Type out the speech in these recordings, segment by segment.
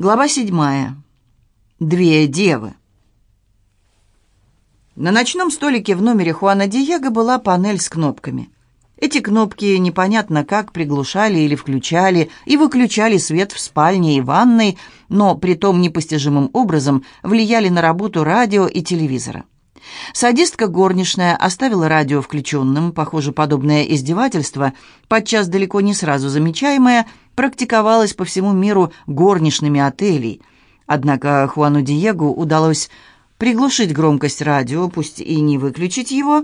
Глава седьмая. Две девы. На ночном столике в номере Хуана Диего была панель с кнопками. Эти кнопки непонятно как приглушали или включали и выключали свет в спальне и ванной, но при том непостижимым образом влияли на работу радио и телевизора. Садистка горничная оставила радио включенным, похоже, подобное издевательство, подчас далеко не сразу замечаемое, практиковалось по всему миру горничными отелей. Однако Хуану Диего удалось приглушить громкость радио, пусть и не выключить его.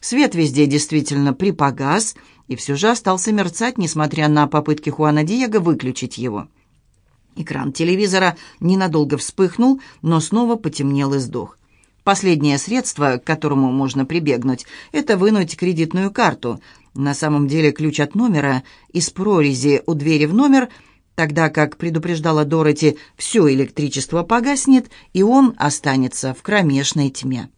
Свет везде действительно припогас, и все же остался мерцать, несмотря на попытки Хуана Диего выключить его. Экран телевизора ненадолго вспыхнул, но снова потемнел и сдох. Последнее средство, к которому можно прибегнуть, это вынуть кредитную карту. На самом деле ключ от номера из прорези у двери в номер, тогда как предупреждала Дороти, все электричество погаснет, и он останется в кромешной тьме.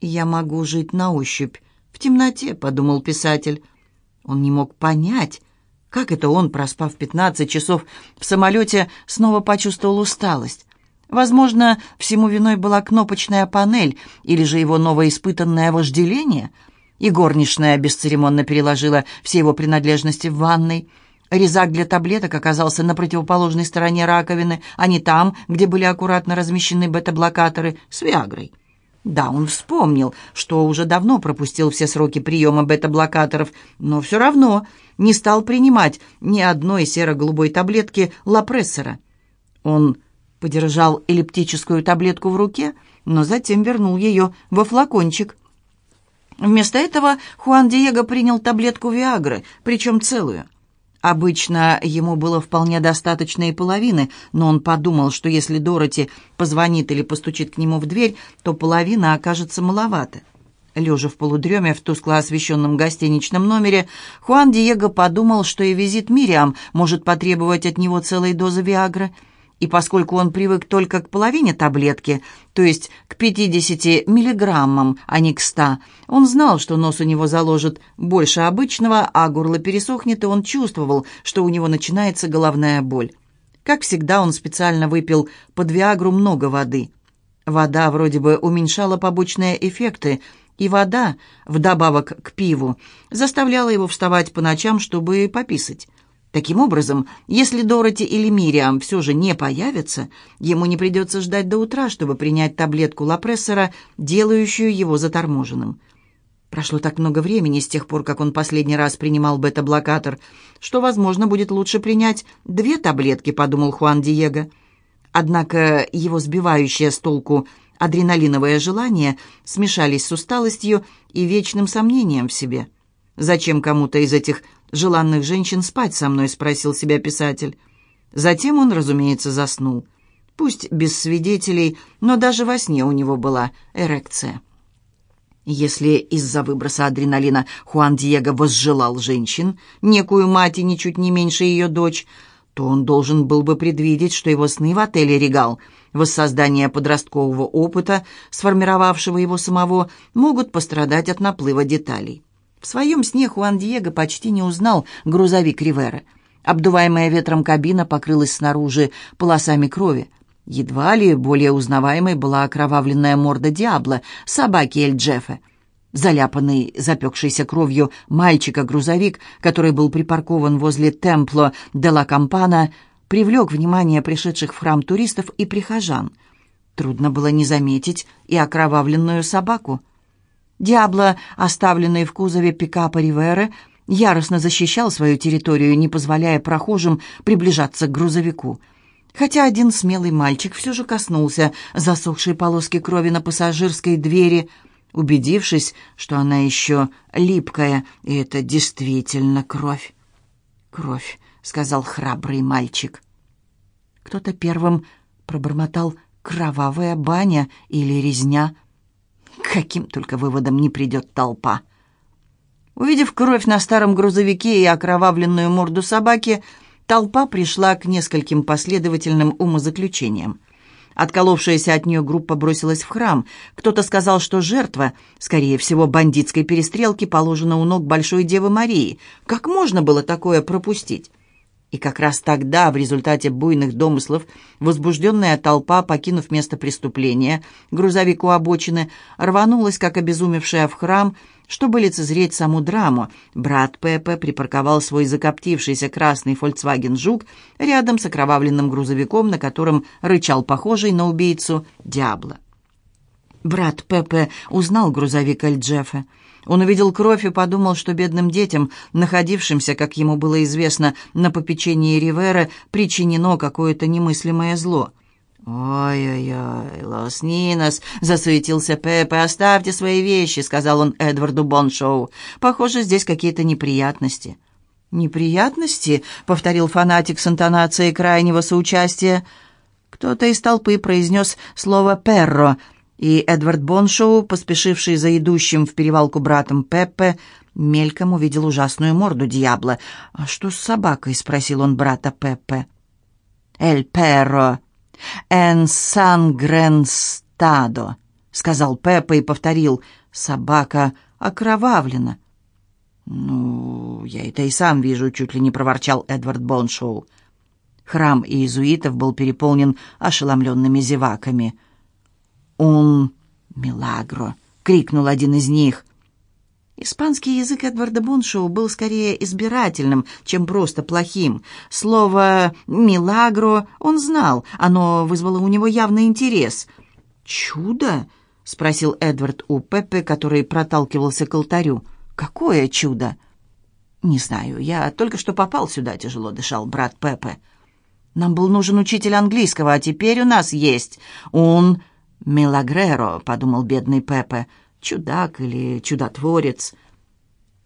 «Я могу жить на ощупь, в темноте», — подумал писатель. Он не мог понять, как это он, проспав 15 часов в самолете, снова почувствовал усталость. Возможно, всему виной была кнопочная панель или же его новоиспытанное вожделение. И горничная бесцеремонно переложила все его принадлежности в ванной. Резак для таблеток оказался на противоположной стороне раковины, а не там, где были аккуратно размещены бета-блокаторы с Виагрой. Да, он вспомнил, что уже давно пропустил все сроки приема бета-блокаторов, но все равно не стал принимать ни одной серо-голубой таблетки лапрессора. Он подержал эллиптическую таблетку в руке, но затем вернул ее во флакончик. Вместо этого Хуан Диего принял таблетку Виагры, причем целую. Обычно ему было вполне достаточно и половины, но он подумал, что если Дороти позвонит или постучит к нему в дверь, то половина окажется маловато. Лежа в полудреме в тускло освещенном гостиничном номере, Хуан Диего подумал, что и визит Мириам может потребовать от него целой дозы Виагры – и поскольку он привык только к половине таблетки, то есть к 50 миллиграммам, а не к 100, он знал, что нос у него заложит больше обычного, а горло пересохнет, и он чувствовал, что у него начинается головная боль. Как всегда, он специально выпил под Виагру много воды. Вода вроде бы уменьшала побочные эффекты, и вода, вдобавок к пиву, заставляла его вставать по ночам, чтобы пописать. Таким образом, если Дороти или Мириам все же не появятся, ему не придется ждать до утра, чтобы принять таблетку лапрессора, делающую его заторможенным. Прошло так много времени с тех пор, как он последний раз принимал бета-блокатор, что, возможно, будет лучше принять две таблетки, подумал Хуан Диего. Однако его сбивающее с толку адреналиновое желание смешались с усталостью и вечным сомнением в себе. Зачем кому-то из этих желанных женщин спать со мной?» — спросил себя писатель. Затем он, разумеется, заснул. Пусть без свидетелей, но даже во сне у него была эрекция. Если из-за выброса адреналина Хуан Диего возжелал женщин, некую мать и ничуть не меньше ее дочь, то он должен был бы предвидеть, что его сны в отеле «Регал», воссоздание подросткового опыта, сформировавшего его самого, могут пострадать от наплыва деталей. В своем сне Хуан Диего почти не узнал грузовик Ривера. Обдуваемая ветром кабина покрылась снаружи полосами крови. Едва ли более узнаваемой была окровавленная морда Диабло, собаки Эль Джеффа. Заляпанный, запекшийся кровью мальчика-грузовик, который был припаркован возле Темпло де ла Кампана, привлек внимание пришедших в храм туристов и прихожан. Трудно было не заметить и окровавленную собаку — Диабло, оставленный в кузове пикапа Ривера, яростно защищал свою территорию, не позволяя прохожим приближаться к грузовику. Хотя один смелый мальчик все же коснулся засохшей полоски крови на пассажирской двери, убедившись, что она еще липкая, и это действительно кровь. «Кровь», — сказал храбрый мальчик. Кто-то первым пробормотал «кровавая баня» или «резня», каким только выводом не придет толпа. Увидев кровь на старом грузовике и окровавленную морду собаки, толпа пришла к нескольким последовательным умозаключениям. Отколовшаяся от нее группа бросилась в храм. Кто-то сказал, что жертва, скорее всего, бандитской перестрелки, положена у ног Большой Девы Марии. Как можно было такое пропустить? И как раз тогда, в результате буйных домыслов, возбужденная толпа, покинув место преступления, грузовик у обочины, рванулась, как обезумевшая в храм, чтобы лицезреть саму драму. Брат Пепе припарковал свой закоптившийся красный Volkswagen Жук рядом с окровавленным грузовиком, на котором рычал похожий на убийцу Диабло. Брат Пепе узнал грузовик Эль Джеффа. Он увидел кровь и подумал, что бедным детям, находившимся, как ему было известно, на попечении Ривера, причинено какое-то немыслимое зло. «Ой-ой-ой, Лос Нинос!» — засуетился Пепе. «Оставьте свои вещи», — сказал он Эдварду Боншоу. «Похоже, здесь какие-то неприятности». «Неприятности?» — повторил фанатик с интонацией крайнего соучастия. Кто-то из толпы произнес слово «перро», и Эдвард Боншоу, поспешивший за идущим в перевалку братом Пеппе, мельком увидел ужасную морду дьябла. «А что с собакой?» — спросил он брата Пеппе. «Эль перро эн сангренстадо», — сказал Пеппе и повторил. «Собака окровавлена». «Ну, я это и сам вижу», — чуть ли не проворчал Эдвард Боншоу. Храм иезуитов был переполнен ошеломленными зеваками — «Un милагро!» — крикнул один из них. Испанский язык Эдварда Боншоу был скорее избирательным, чем просто плохим. Слово «милагро» он знал, оно вызвало у него явный интерес. «Чудо?» — спросил Эдвард у Пеппе, который проталкивался к алтарю. «Какое чудо?» «Не знаю, я только что попал сюда», — тяжело дышал брат Пеппе. «Нам был нужен учитель английского, а теперь у нас есть он «Мелагреро», — подумал бедный Пепе, — «чудак или чудотворец».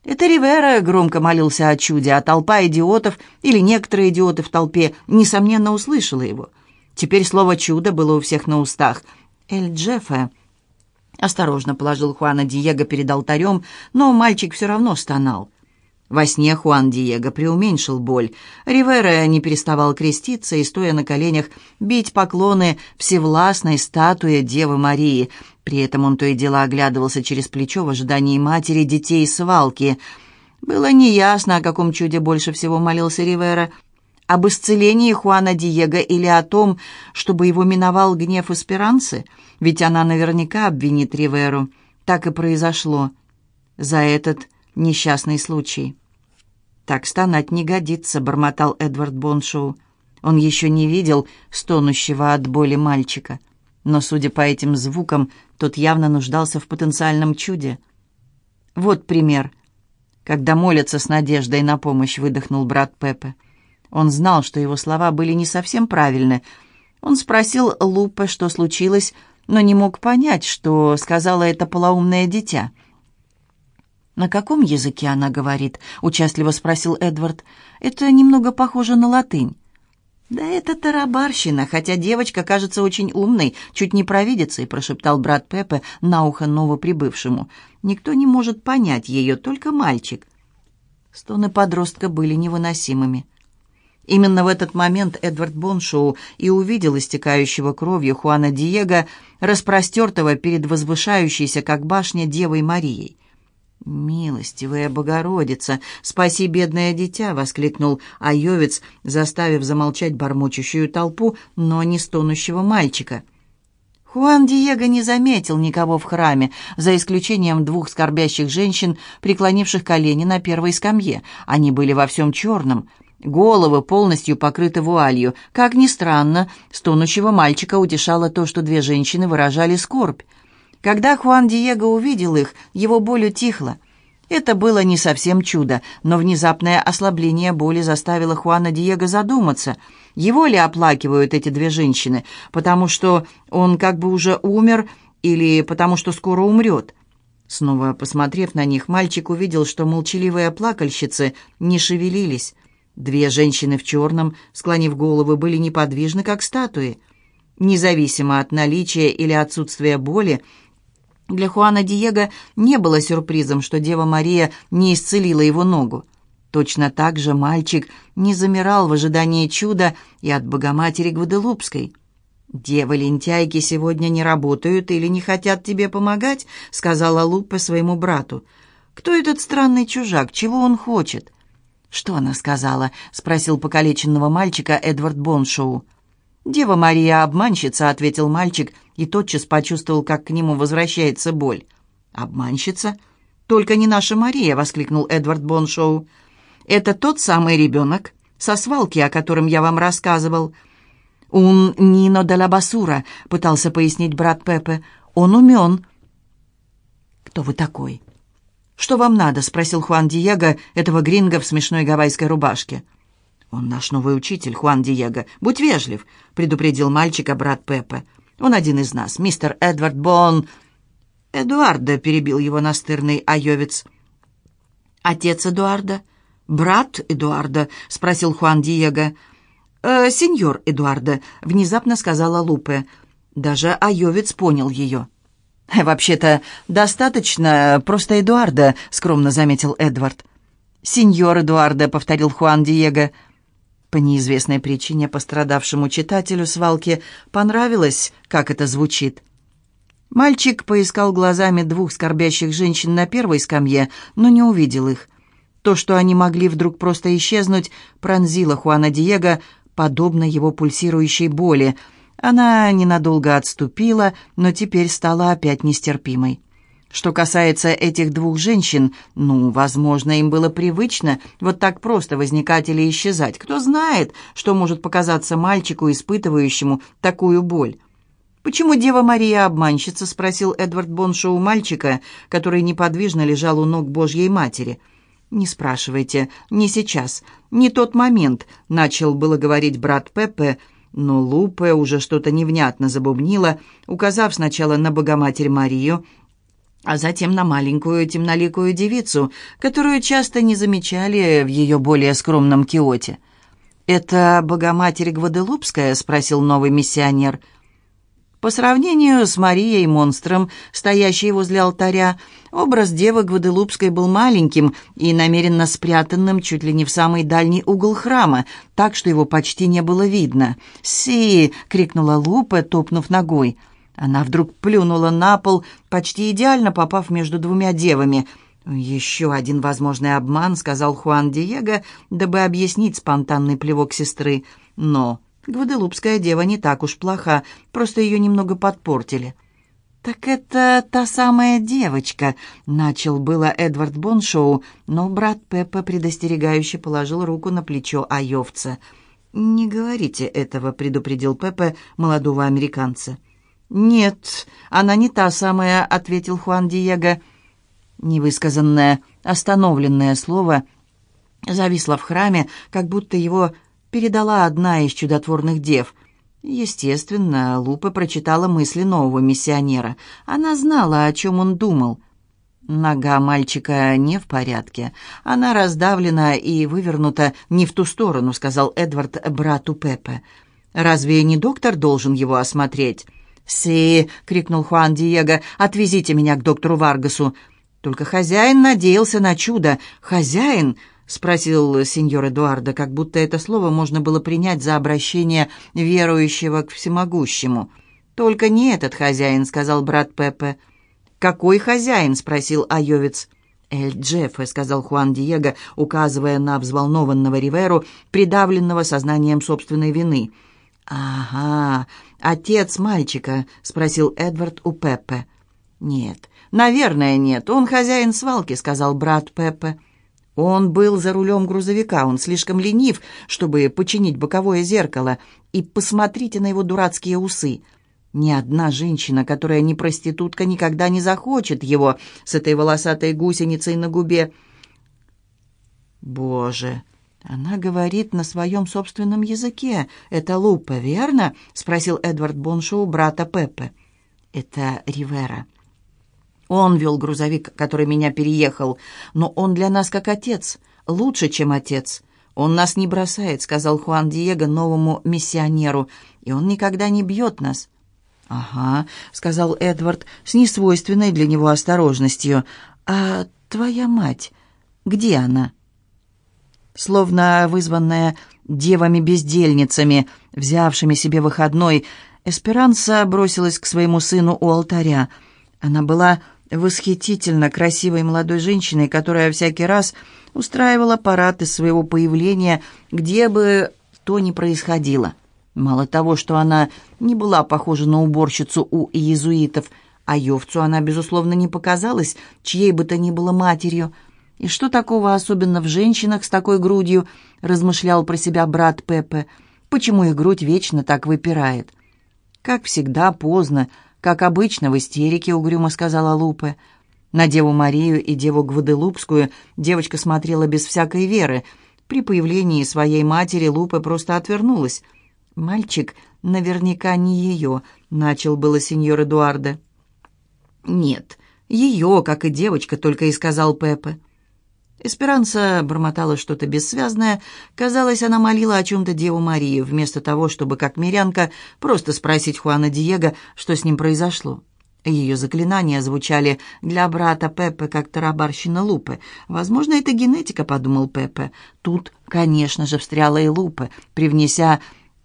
Это Ривера громко молился о чуде, а толпа идиотов или некоторые идиоты в толпе, несомненно, услышала его. Теперь слово «чудо» было у всех на устах. «Эль Джеффе», Осторожно положил Хуана Диего перед алтарем, но мальчик все равно стонал. Во сне Хуан Диего преуменьшил боль. Ривера не переставал креститься и, стоя на коленях, бить поклоны всевластной статуе Девы Марии. При этом он то и дело оглядывался через плечо в ожидании матери, детей и свалки. Было неясно, о каком чуде больше всего молился Ривера. Об исцелении Хуана Диего или о том, чтобы его миновал гнев Эсперанцы? Ведь она наверняка обвинит Риверу. Так и произошло. За этот несчастный случай. «Так стонать не годится», — бормотал Эдвард Боншоу. Он еще не видел стонущего от боли мальчика, но, судя по этим звукам, тот явно нуждался в потенциальном чуде. Вот пример. Когда молятся с надеждой на помощь, выдохнул брат Пепе. Он знал, что его слова были не совсем правильны. Он спросил Лупе, что случилось, но не мог понять, что сказала это полоумное дитя — «На каком языке она говорит?» — участливо спросил Эдвард. «Это немного похоже на латынь». «Да это тарабарщина, хотя девочка кажется очень умной, чуть не провидицей», — прошептал брат Пепе на ухо новоприбывшему. «Никто не может понять ее, только мальчик». Стоны подростка были невыносимыми. Именно в этот момент Эдвард Боншоу и увидел истекающего кровью Хуана Диего, распростертого перед возвышающейся, как башня, Девой Марией. «Милостивая Богородица, спаси бедное дитя!» — воскликнул Айовец, заставив замолчать бормочущую толпу, но не стонущего мальчика. Хуан Диего не заметил никого в храме, за исключением двух скорбящих женщин, преклонивших колени на первой скамье. Они были во всем черном. Головы полностью покрыты вуалью. Как ни странно, стонущего мальчика утешало то, что две женщины выражали скорбь. Когда Хуан Диего увидел их, его боль утихла. Это было не совсем чудо, но внезапное ослабление боли заставило Хуана Диего задуматься, его ли оплакивают эти две женщины, потому что он как бы уже умер или потому что скоро умрет. Снова посмотрев на них, мальчик увидел, что молчаливые плакальщицы не шевелились. Две женщины в черном, склонив головы, были неподвижны, как статуи. Независимо от наличия или отсутствия боли, для Хуана Диего не было сюрпризом, что Дева Мария не исцелила его ногу. Точно так же мальчик не замирал в ожидании чуда и от Богоматери Гваделупской. «Девы-лентяйки сегодня не работают или не хотят тебе помогать», — сказала Лупа своему брату. «Кто этот странный чужак? Чего он хочет?» «Что она сказала?» — спросил покалеченного мальчика Эдвард Боншоу. «Дева Мария обманщица», — ответил мальчик и тотчас почувствовал, как к нему возвращается боль. «Обманщица? Только не наша Мария!» — воскликнул Эдвард Боншоу. «Это тот самый ребенок со свалки, о котором я вам рассказывал». «Un Нино де ла Басура», — пытался пояснить брат Пепе. «Он умен». «Кто вы такой?» «Что вам надо?» — спросил Хуан Диего, этого гринга в смешной гавайской рубашке. «Он наш новый учитель, Хуан Диего. Будь вежлив», — предупредил мальчика брат Пепе. «Он один из нас, мистер Эдвард Бон...» «Эдуарда», — перебил его настырный айовец. «Отец Эдуарда?» «Брат Эдуарда?» — спросил Хуан Диего. «Э, «Сеньор Эдуарда», — внезапно сказала Лупе. Даже айовец понял ее. «Вообще-то достаточно просто Эдуарда», — скромно заметил Эдвард. «Сеньор Эдуарда», — повторил Хуан Диего. По неизвестной причине пострадавшему читателю свалки понравилось, как это звучит. Мальчик поискал глазами двух скорбящих женщин на первой скамье, но не увидел их. То, что они могли вдруг просто исчезнуть, пронзило Хуана Диего, подобно его пульсирующей боли. Она ненадолго отступила, но теперь стала опять нестерпимой. Что касается этих двух женщин, ну, возможно, им было привычно вот так просто возникать или исчезать. Кто знает, что может показаться мальчику, испытывающему такую боль. «Почему Дева Мария обманщица?» — спросил Эдвард Боншоу мальчика, который неподвижно лежал у ног Божьей Матери. «Не спрашивайте, не сейчас, не тот момент», — начал было говорить брат Пеппе, но Лупе уже что-то невнятно забубнила, указав сначала на Богоматерь Марию, а затем на маленькую темноликую девицу, которую часто не замечали в ее более скромном киоте. «Это Богоматерь Гваделупская?» — спросил новый миссионер. По сравнению с Марией-монстром, стоящей возле алтаря, образ девы Гваделупской был маленьким и намеренно спрятанным чуть ли не в самый дальний угол храма, так что его почти не было видно. «Си!» — крикнула Лупе, топнув ногой. Она вдруг плюнула на пол, почти идеально попав между двумя девами. «Еще один возможный обман», — сказал Хуан Диего, дабы объяснить спонтанный плевок сестры. «Но Гваделупская дева не так уж плоха, просто ее немного подпортили». «Так это та самая девочка», — начал было Эдвард Боншоу, но брат Пеппа предостерегающе положил руку на плечо Айовца. «Не говорите этого», — предупредил Пеппа молодого американца. «Нет, она не та самая», — ответил Хуан Диего. Невысказанное, остановленное слово зависло в храме, как будто его передала одна из чудотворных дев. Естественно, Лупа прочитала мысли нового миссионера. Она знала, о чем он думал. Нога мальчика не в порядке. Она раздавлена и вывернута не в ту сторону, сказал Эдвард брату Пепе. «Разве не доктор должен его осмотреть?» «Си!» — крикнул Хуан Диего. «Отвезите меня к доктору Варгасу!» Только хозяин надеялся на чудо. «Хозяин?» — спросил сеньор Эдуардо, как будто это слово можно было принять за обращение верующего к всемогущему. «Только не этот хозяин», — сказал брат Пепе. «Какой хозяин?» — спросил Айовец. «Эль Джеффе», — сказал Хуан Диего, указывая на взволнованного Риверу, придавленного сознанием собственной вины. «Ага, отец мальчика?» — спросил Эдвард у Пеппе. «Нет, наверное, нет. Он хозяин свалки», — сказал брат Пеппе. Он был за рулем грузовика, он слишком ленив, чтобы починить боковое зеркало. И посмотрите на его дурацкие усы. Ни одна женщина, которая не проститутка, никогда не захочет его с этой волосатой гусеницей на губе. Боже, она говорит на своем собственном языке. Это Лупа, верно? Спросил Эдвард Боншоу брата Пеппе. Это Ривера. Он вел грузовик, который меня переехал, но он для нас как отец, лучше, чем отец. Он нас не бросает, сказал Хуан Диего новому миссионеру, и он никогда не бьет нас. «Ага», — сказал Эдвард с несвойственной для него осторожностью. «А твоя мать, где она?» Словно вызванная девами-бездельницами, взявшими себе выходной, Эсперанса бросилась к своему сыну у алтаря. Она была восхитительно красивой молодой женщиной, которая всякий раз устраивала парад из своего появления, где бы то ни происходило. Мало того, что она не была похожа на уборщицу у иезуитов, а Йовцу она, безусловно, не показалась чьей бы то ни было матерью. И что такого особенно в женщинах с такой грудью, размышлял про себя брат Пепе, почему их грудь вечно так выпирает. Как всегда, поздно, как обычно, в истерике, угрюмо сказала Лупе. На Деву Марию и Деву Гваделупскую девочка смотрела без всякой веры. При появлении своей матери Лупе просто отвернулась. «Мальчик наверняка не ее», — начал было сеньор Эдуардо. «Нет, ее, как и девочка», — только и сказал Пепе. Эсперанца бормотала что-то бессвязное. Казалось, она молила о чем-то Деву Марию, вместо того, чтобы, как мирянка, просто спросить Хуана Диего, что с ним произошло. Ее заклинания звучали для брата Пеппе как тарабарщина Лупы. «Возможно, это генетика», — подумал Пеппе. Тут, конечно же, встряла и Лупе, привнеся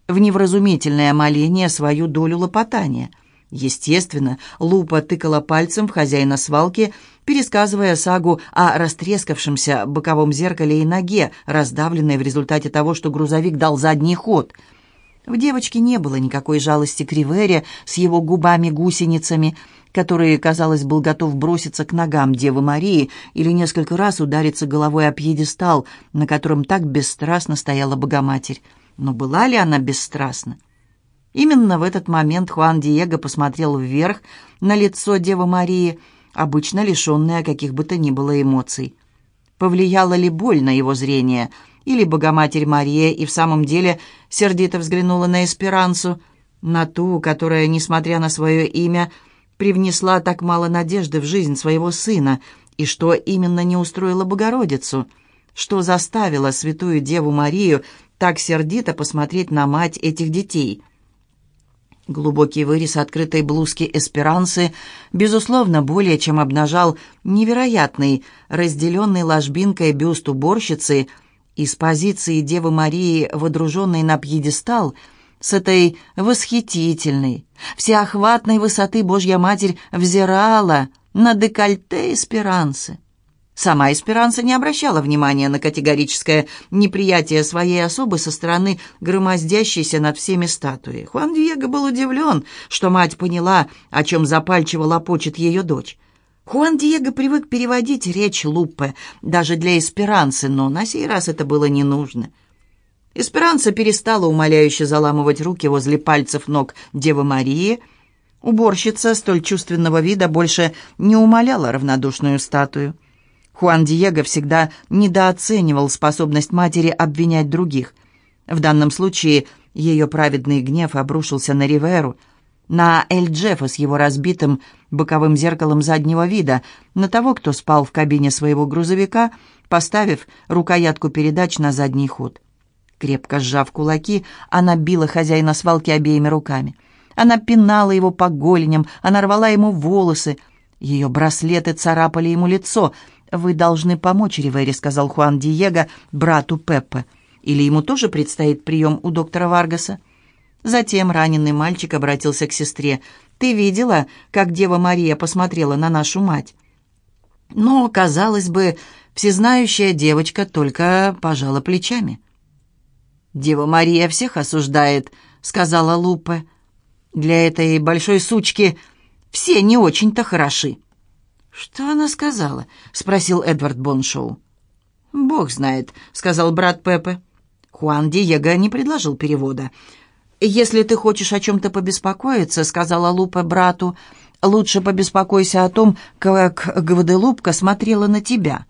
в невразумительное моление свою долю лопотания — Естественно, Лупа тыкала пальцем в хозяина свалки, пересказывая сагу о растрескавшемся боковом зеркале и ноге, раздавленной в результате того, что грузовик дал задний ход. В девочке не было никакой жалости к Ривере с его губами-гусеницами, который, казалось, был готов броситься к ногам Девы Марии или несколько раз удариться головой о пьедестал, на котором так бесстрастно стояла Богоматерь. Но была ли она бесстрастна? Именно в этот момент Хуан Диего посмотрел вверх на лицо Девы Марии, обычно лишенное каких бы то ни было эмоций. Повлияла ли боль на его зрение, или Богоматерь Мария и в самом деле сердито взглянула на Эсперансу, на ту, которая, несмотря на свое имя, привнесла так мало надежды в жизнь своего сына, и что именно не устроило Богородицу, что заставило святую Деву Марию так сердито посмотреть на мать этих детей – Глубокий вырез открытой блузки эсперанцы, безусловно, более чем обнажал невероятный, разделенный ложбинкой бюст уборщицы из позиции Девы Марии, водруженной на пьедестал, с этой восхитительной, всеохватной высоты Божья Матерь взирала на декольте эсперанцы. Сама Эсперанса не обращала внимания на категорическое неприятие своей особы со стороны громоздящейся над всеми статуи. Хуан Диего был удивлен, что мать поняла, о чем запальчиво лопочет ее дочь. Хуан Диего привык переводить речь Луппе даже для Эсперанцы, но на сей раз это было не нужно. Эсперанца перестала умоляюще заламывать руки возле пальцев ног Девы Марии. Уборщица столь чувственного вида больше не умоляла равнодушную статую. Хуан Диего всегда недооценивал способность матери обвинять других. В данном случае ее праведный гнев обрушился на Риверу, на Эль Джеффа с его разбитым боковым зеркалом заднего вида, на того, кто спал в кабине своего грузовика, поставив рукоятку передач на задний ход. Крепко сжав кулаки, она била хозяина свалки обеими руками. Она пинала его по голеням, она рвала ему волосы. Ее браслеты царапали ему лицо — «Вы должны помочь Ривере», — сказал Хуан Диего брату Пеппе. «Или ему тоже предстоит прием у доктора Варгаса?» Затем раненый мальчик обратился к сестре. «Ты видела, как Дева Мария посмотрела на нашу мать?» Но, казалось бы, всезнающая девочка только пожала плечами. «Дева Мария всех осуждает», — сказала Лупе. «Для этой большой сучки все не очень-то хороши». «Что она сказала?» — спросил Эдвард Боншоу. «Бог знает», — сказал брат Пепе. Хуан Диего не предложил перевода. «Если ты хочешь о чем-то побеспокоиться», — сказала Лупа брату, — «лучше побеспокойся о том, как Гваделупка смотрела на тебя».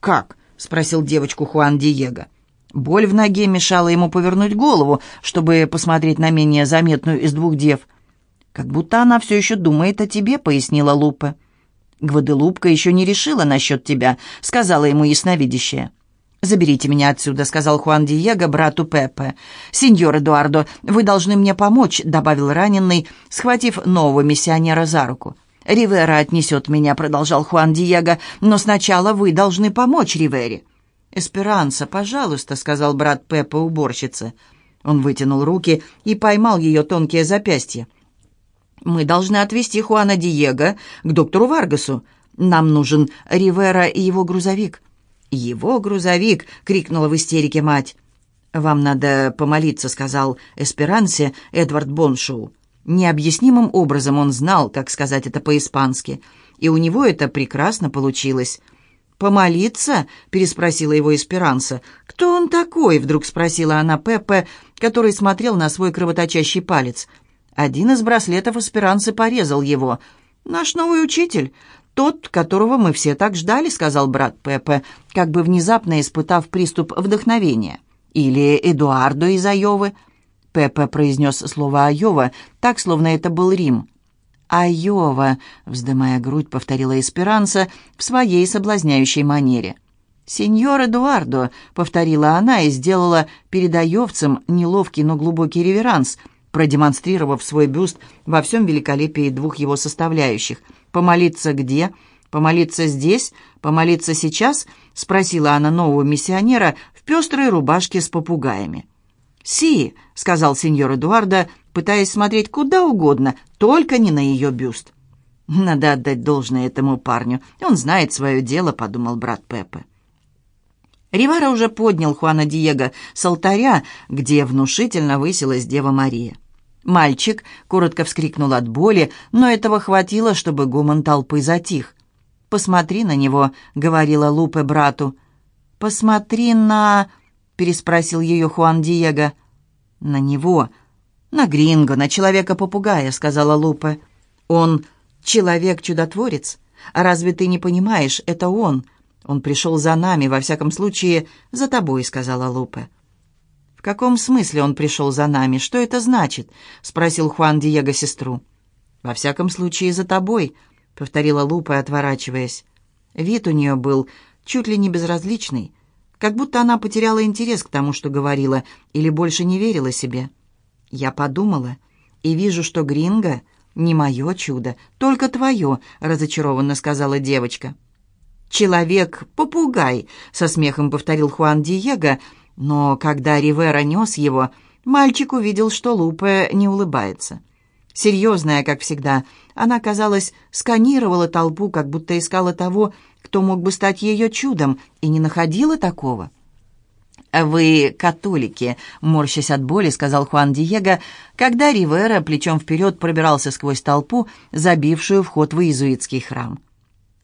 «Как?» — спросил девочку Хуан Диего. Боль в ноге мешала ему повернуть голову, чтобы посмотреть на менее заметную из двух дев. «Как будто она все еще думает о тебе», — пояснила Лупа. «Гваделупка еще не решила насчет тебя», — сказала ему ясновидящая. «Заберите меня отсюда», — сказал Хуан Диего брату Пепе. «Сеньор Эдуардо, вы должны мне помочь», — добавил раненый, схватив нового миссионера за руку. «Ривера отнесет меня», — продолжал Хуан Диего, «но сначала вы должны помочь Ривере». «Эсперанса, пожалуйста», — сказал брат Пепе уборщице. Он вытянул руки и поймал ее тонкие запястья. Мы должны отвезти Хуана Диего к доктору Варгасу. Нам нужен Ривера и его грузовик». «Его грузовик!» — крикнула в истерике мать. «Вам надо помолиться», — сказал Эсперансе Эдвард Боншоу. Необъяснимым образом он знал, как сказать это по-испански, и у него это прекрасно получилось. «Помолиться?» — переспросила его Эсперанса. «Кто он такой?» — вдруг спросила она Пеппе, который смотрел на свой кровоточащий палец. Один из браслетов Эсперансы порезал его. «Наш новый учитель, тот, которого мы все так ждали», — сказал брат Пеппе, как бы внезапно испытав приступ вдохновения. «Или Эдуардо из Айовы». Пеппе произнес слово «Айова», так, словно это был Рим. «Айова», — вздымая грудь, повторила Эсперанса в своей соблазняющей манере. «Сеньор Эдуардо», — повторила она и сделала перед айовцем неловкий, но глубокий реверанс, продемонстрировав свой бюст во всем великолепии двух его составляющих. «Помолиться где? Помолиться здесь? Помолиться сейчас?» — спросила она нового миссионера в пестрой рубашке с попугаями. «Си», — сказал сеньор Эдуардо, пытаясь смотреть куда угодно, только не на ее бюст. «Надо отдать должное этому парню. Он знает свое дело», — подумал брат Пеппе. Ривара уже поднял Хуана Диего с алтаря, где внушительно высилась Дева Мария. Мальчик коротко вскрикнул от боли, но этого хватило, чтобы гуман толпы затих. «Посмотри на него», — говорила Лупе брату. «Посмотри на...» — переспросил ее Хуан Диего. «На него. На Гринго, на человека-попугая», — сказала Лупе. «Он человек-чудотворец. А разве ты не понимаешь, это он?» «Он пришел за нами, во всяком случае, за тобой», — сказала Лупе. «В каком смысле он пришел за нами? Что это значит?» — спросил Хуан Диего сестру. «Во всяком случае, за тобой», — повторила Лупе, отворачиваясь. Вид у нее был чуть ли не безразличный, как будто она потеряла интерес к тому, что говорила, или больше не верила себе. Я подумала и вижу, что Гринго не мое чудо, только твое, разочарованно сказала девочка. «Человек-попугай», — со смехом повторил Хуан Диего, но когда Ривера нес его, мальчик увидел, что Лупе не улыбается. Серьезная, как всегда, она, казалось, сканировала толпу, как будто искала того, кто мог бы стать ее чудом, и не находила такого. «Вы католики», — морщась от боли, сказал Хуан Диего, когда Ривера плечом вперед пробирался сквозь толпу, забившую вход в иезуитский храм.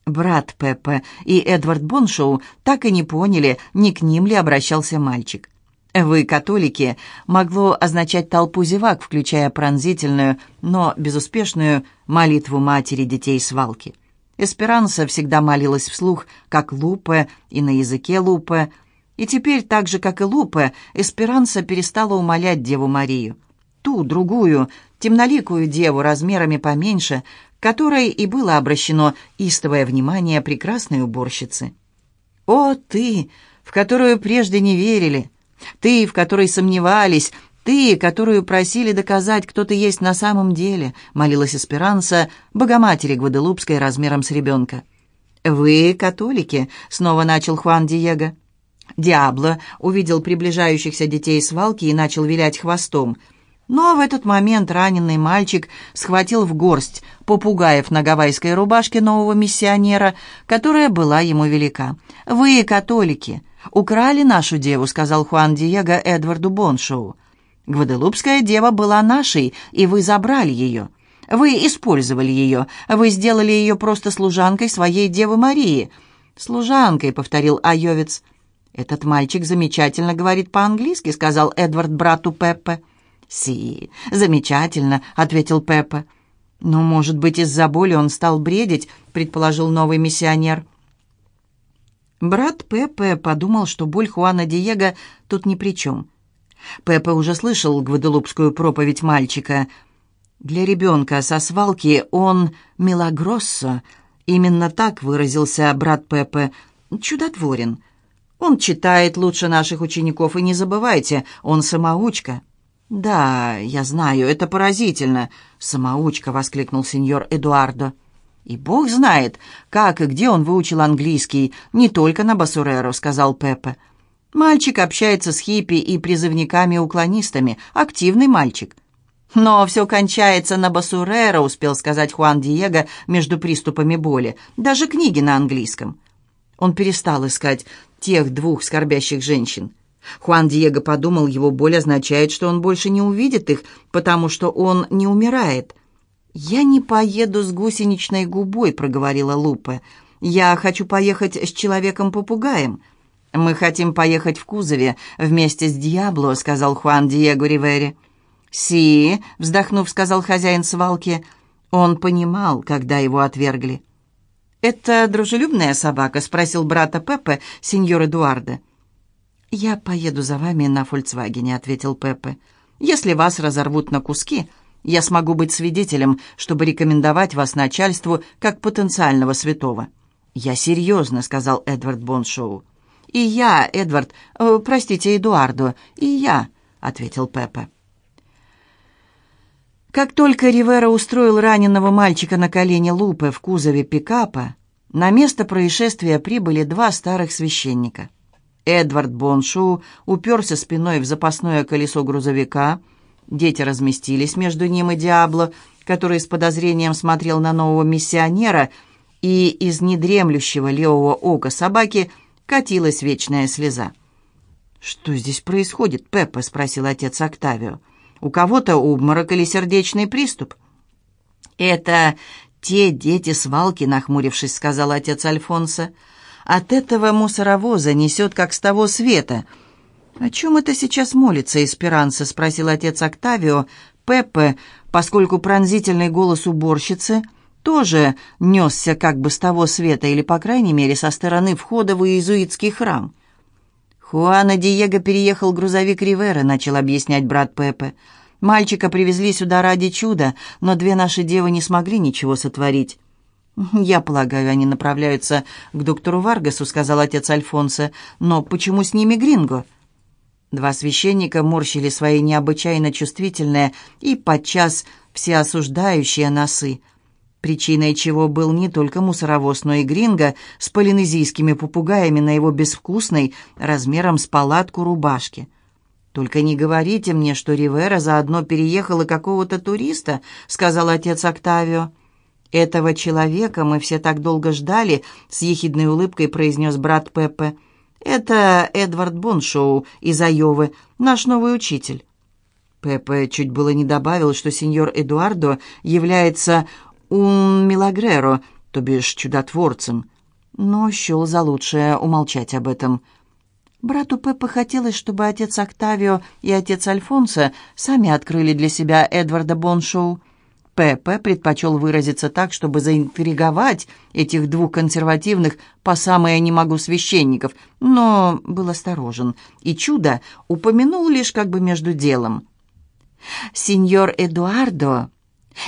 Брат Пеппа и Эдвард Боншоу так и не поняли, не к ним ли обращался мальчик. «Вы, католики», могло означать толпу зевак, включая пронзительную, но безуспешную молитву матери детей свалки. Эсперанса всегда молилась вслух, как Лупе и на языке Лупе, и теперь, так же, как и Лупе, Эсперанса перестала умолять Деву Марию. Ту, другую, темноликую деву размерами поменьше, которой и было обращено истовое внимание прекрасной уборщицы. «О, ты, в которую прежде не верили! Ты, в которой сомневались! Ты, которую просили доказать, кто ты есть на самом деле!» — молилась Эсперанса, Богоматери Гваделупской размером с ребенка. «Вы католики?» — снова начал Хуан Диего. Диабло увидел приближающихся детей свалки и начал вилять хвостом — но в этот момент раненый мальчик схватил в горсть попугаев на гавайской рубашке нового миссионера, которая была ему велика. «Вы, католики, украли нашу деву», — сказал Хуан Диего Эдварду Боншоу. «Гваделупская дева была нашей, и вы забрали ее. Вы использовали ее, вы сделали ее просто служанкой своей Девы Марии». «Служанкой», — повторил Айовец. «Этот мальчик замечательно говорит по-английски», — сказал Эдвард брату Пеппе. «Си, замечательно», — ответил Пеппа. «Но, может быть, из-за боли он стал бредить», — предположил новый миссионер. Брат Пеппе подумал, что боль Хуана Диего тут ни при чем. Пеппе уже слышал гваделупскую проповедь мальчика. Для ребенка со свалки он «милагроссо», именно так выразился брат Пеппе, чудотворен. Он читает лучше наших учеников, и не забывайте, он самоучка. «Да, я знаю, это поразительно!» — самоучка воскликнул сеньор Эдуардо. «И бог знает, как и где он выучил английский, не только на Басуреро», — сказал Пеппе. «Мальчик общается с хиппи и призывниками-уклонистами, активный мальчик». «Но все кончается на Басурера», — успел сказать Хуан Диего между приступами боли. «Даже книги на английском». Он перестал искать тех двух скорбящих женщин. Хуан Диего подумал, его боль означает, что он больше не увидит их, потому что он не умирает. «Я не поеду с гусеничной губой», — проговорила Лупе. «Я хочу поехать с человеком-попугаем». «Мы хотим поехать в кузове вместе с Диабло», — сказал Хуан Диего Ривери. «Си», — вздохнув, сказал хозяин свалки. Он понимал, когда его отвергли. «Это дружелюбная собака?» — спросил брата Пепе, сеньор Эдуарда. «Я поеду за вами на «Фольксвагене», — ответил Пепе. «Если вас разорвут на куски, я смогу быть свидетелем, чтобы рекомендовать вас начальству как потенциального святого». «Я серьезно», — сказал Эдвард Боншоу. «И я, Эдвард, э, простите, Эдуардо, и я», — ответил Пепе. Как только Ривера устроил раненого мальчика на колени Лупы в кузове пикапа, на место происшествия прибыли два старых священника. Эдвард Боншу уперся спиной в запасное колесо грузовика. Дети разместились между ним и Диабло, который с подозрением смотрел на нового миссионера, и из недремлющего левого ока собаки катилась вечная слеза. «Что здесь происходит, Пеппа?» — спросил отец Октавио. У кого-то обморок или сердечный приступ. «Это те дети свалки», — нахмурившись, сказал отец Альфонса. «От этого мусоровоза несет, как с того света». «О чем это сейчас молится Эсперанса?» — спросил отец Октавио. Пеппе, поскольку пронзительный голос уборщицы тоже несся как бы с того света, или, по крайней мере, со стороны входа в иезуитский храм. «Хуана Диего переехал грузовик Ривера», — начал объяснять брат Пепе. «Мальчика привезли сюда ради чуда, но две наши девы не смогли ничего сотворить». «Я полагаю, они направляются к доктору Варгасу», — сказал отец Альфонсо. «Но почему с ними Гринго?» Два священника морщили свои необычайно чувствительные и подчас всеосуждающие носы причиной чего был не только мусоровоз, но и гринго с полинезийскими попугаями на его безвкусной, размером с палатку рубашке. «Только не говорите мне, что Ривера заодно переехала какого-то туриста», — сказал отец Октавио. «Этого человека мы все так долго ждали», — с ехидной улыбкой произнес брат Пеппе. «Это Эдвард Боншоу из Айовы, наш новый учитель». Пеппе чуть было не добавил, что сеньор Эдуардо является «un милагреро», то бишь чудотворцем, но счел за лучшее умолчать об этом. Брату Пеппа хотелось, чтобы отец Октавио и отец Альфонсо сами открыли для себя Эдварда Боншоу. Пеппа предпочел выразиться так, чтобы заинтриговать этих двух консервативных по самое не могу священников, но был осторожен, и чудо упомянул лишь как бы между делом. «Сеньор Эдуардо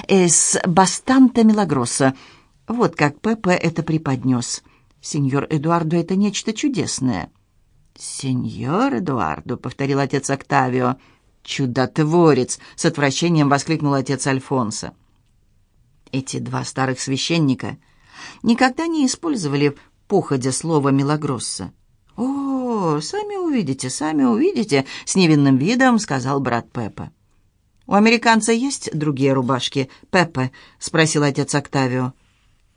«Эс бастанта милагроса». Вот как Пепе это преподнес. «Сеньор Эдуардо, это нечто чудесное». «Сеньор Эдуардо», — повторил отец Октавио. «Чудотворец!» — с отвращением воскликнул отец Альфонсо. Эти два старых священника никогда не использовали походя слова «милагросса». «О, сами увидите, сами увидите», — с невинным видом сказал брат Пеппа. «У американца есть другие рубашки, Пеппе?» — спросил отец Октавио.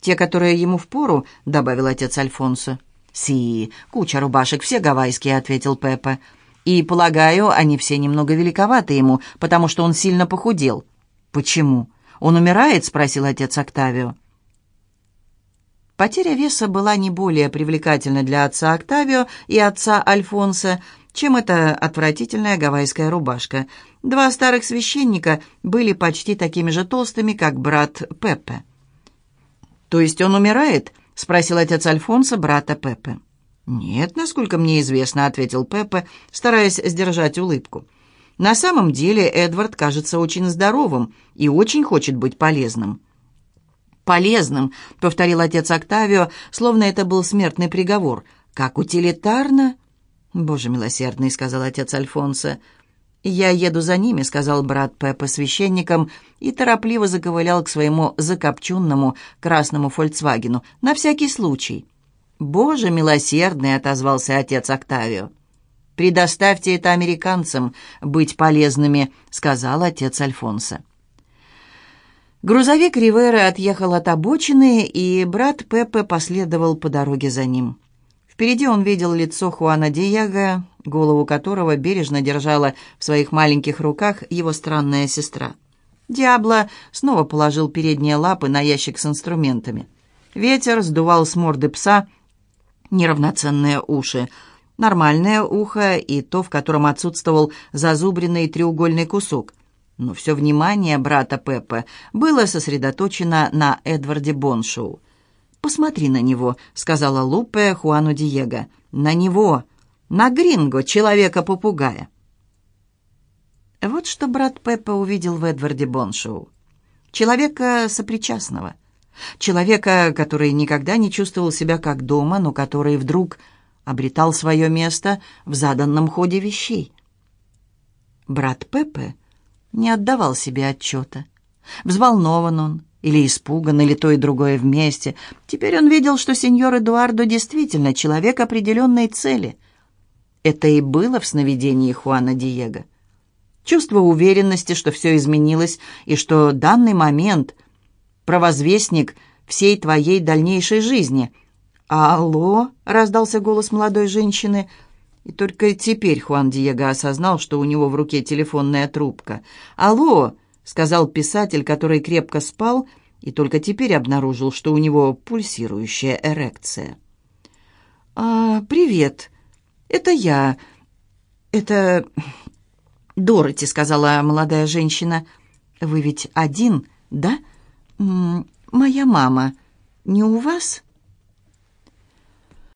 «Те, которые ему впору?» — добавил отец Альфонсо. «Си, куча рубашек, все гавайские», — ответил Пеппе. «И, полагаю, они все немного великоваты ему, потому что он сильно похудел». «Почему? Он умирает?» — спросил отец Октавио. Потеря веса была не более привлекательна для отца Октавио и отца Альфонса, чем эта отвратительная гавайская рубашка. Два старых священника были почти такими же толстыми, как брат Пеппе. «То есть он умирает?» — спросил отец Альфонса брата Пеппе. «Нет, насколько мне известно», — ответил Пеппе, стараясь сдержать улыбку. «На самом деле Эдвард кажется очень здоровым и очень хочет быть полезным». «Полезным», — повторил отец Октавио, словно это был смертный приговор. «Как утилитарно?» «Боже милосердный», — сказал отец Альфонсо. «Я еду за ними», — сказал брат Пеппа священникам и торопливо заковылял к своему закопченному красному «Фольксвагену» на всякий случай. «Боже милосердный», — отозвался отец Октавио. Предоставьте это американцам быть полезными», — сказал отец Альфонса. Грузовик Ривера отъехал от обочины, и брат Пеппе последовал по дороге за ним. Впереди он видел лицо Хуана Диего, голову которого бережно держала в своих маленьких руках его странная сестра. Диабло снова положил передние лапы на ящик с инструментами. Ветер сдувал с морды пса неравноценные уши, нормальное ухо и то, в котором отсутствовал зазубренный треугольный кусок. Но все внимание брата Пеппа было сосредоточено на Эдварде Боншоу. «Посмотри на него», — сказала Лупе Хуану Диего. «На него! На Гринго, человека-попугая!» Вот что брат Пеппа увидел в Эдварде Боншоу. Человека сопричастного. Человека, который никогда не чувствовал себя как дома, но который вдруг обретал свое место в заданном ходе вещей. Брат Пеппе не отдавал себе отчета. Взволнован он, или испуган, или то и другое вместе. Теперь он видел, что сеньор Эдуардо действительно человек определенной цели. Это и было в сновидении Хуана Диего. Чувство уверенности, что все изменилось, и что данный момент — провозвестник всей твоей дальнейшей жизни. «Алло!» — раздался голос молодой женщины — и только теперь Хуан Диего осознал, что у него в руке телефонная трубка. «Алло!» — сказал писатель, который крепко спал, и только теперь обнаружил, что у него пульсирующая эрекция. «А, привет. Это я. Это Дороти», — сказала молодая женщина. «Вы ведь один, да? Моя мама. Не у вас?»